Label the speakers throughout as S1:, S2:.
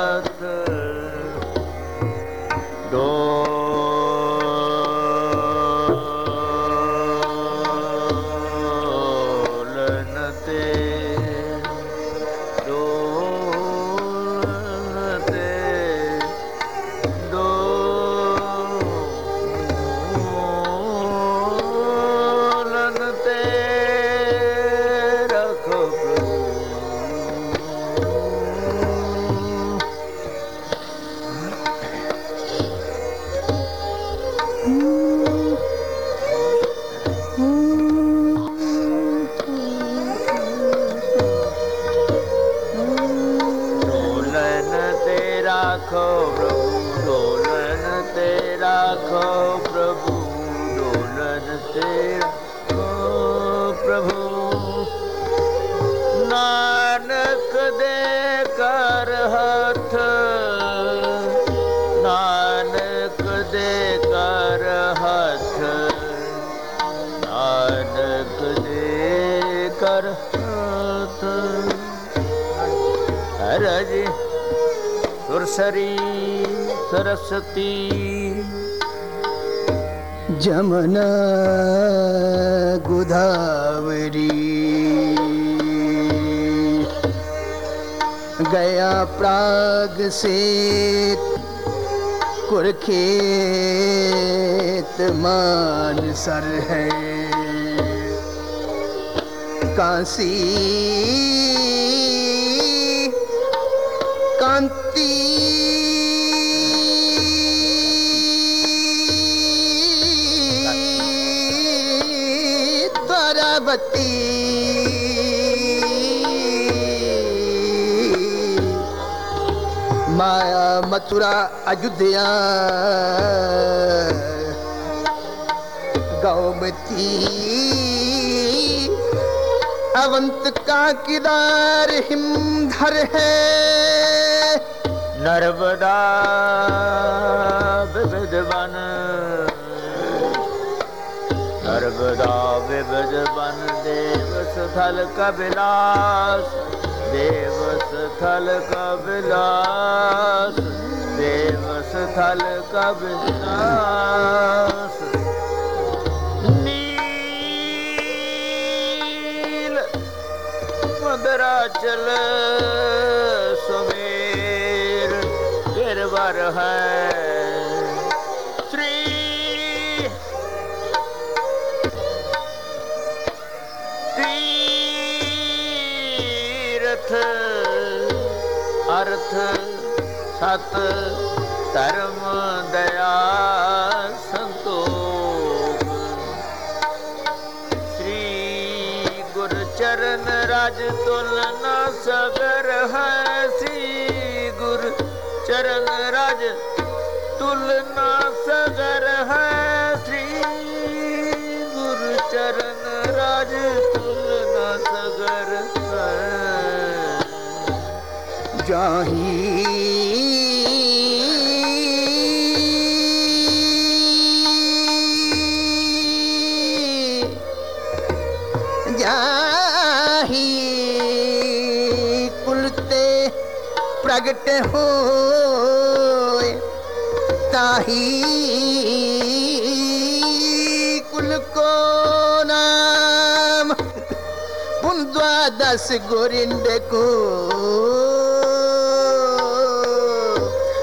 S1: ਸਤ ਦੋ ਪ੍ਰਭੂ ਡੋਲਨ ਤੇ ਰਾਖੋ ਪ੍ਰਭੂ ਡੋਲਨ ਤੇ ਰਾਖੋ ਪ੍ਰਭੂ ਨਾਨਕ ਦੇ ਕਰ ਹੱਥ ਨਾਨਕ ਦੇ ਕਰ ਹੱਥ ਨਾਨਕ ਦੇ ਕਰ ਹੱਥ ਹਰਜ सुरसरी सरस्वती
S2: जमुना गोदावरी गया प्राग से कुरखेत मान सर है काशी माया मथुरा अयोध्या। गौमती। अवंत का हिम हिमधर है?
S1: नर्मदा नर्मदा ज्ञान देव स्थल कबिलास देव स्थल कबिलास देव स्थल कबिलास नील मदराचल सुमेर गिरवर है ਤੀਰਥ ਅਰਥ, ਸਤ, ਧਰਮ, ਦਇਆ, ਸੰਤੋਖ। ਸ੍ਰੀ ਗੁਰ ਚਰਨ ਰਾਜ ਤੁਲਨ ਸਗਰ ਹੈ। ਸ੍ਰੀ ਗੁਰ ਚਰਨ ਰਾਜ ਤੁਲਨਾ ਸਗਰ ਜਾਹੀ।
S2: ਜਾਹੀ ਕੁਲ ਤੇ ਪ੍ਰਗਟ ਹੋਏ। ਤਾਹੀ ਕੁਲ ਕੋ ਨਾਮ। ਪੁੰਦਵਾ ਦਸ ਗੋਰਿੰਦ ਕੋ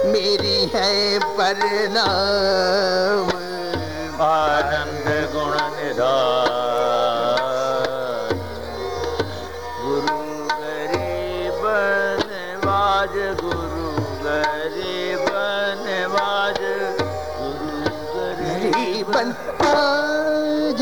S2: ਮੇਰੀ ਹੈ ਪਰਨਾਮ
S1: ਆਨੰਦ ਗੁਣ ਨਿਧਾਨ ਗੁਰੂ ਗਰੀਬਨ ਵਾਜ ਗੁਰੂ ਗਰੀਬਨ ਵਾਜ ਗੁਰੂ ਗਰੀਬਨ ਵਾਜ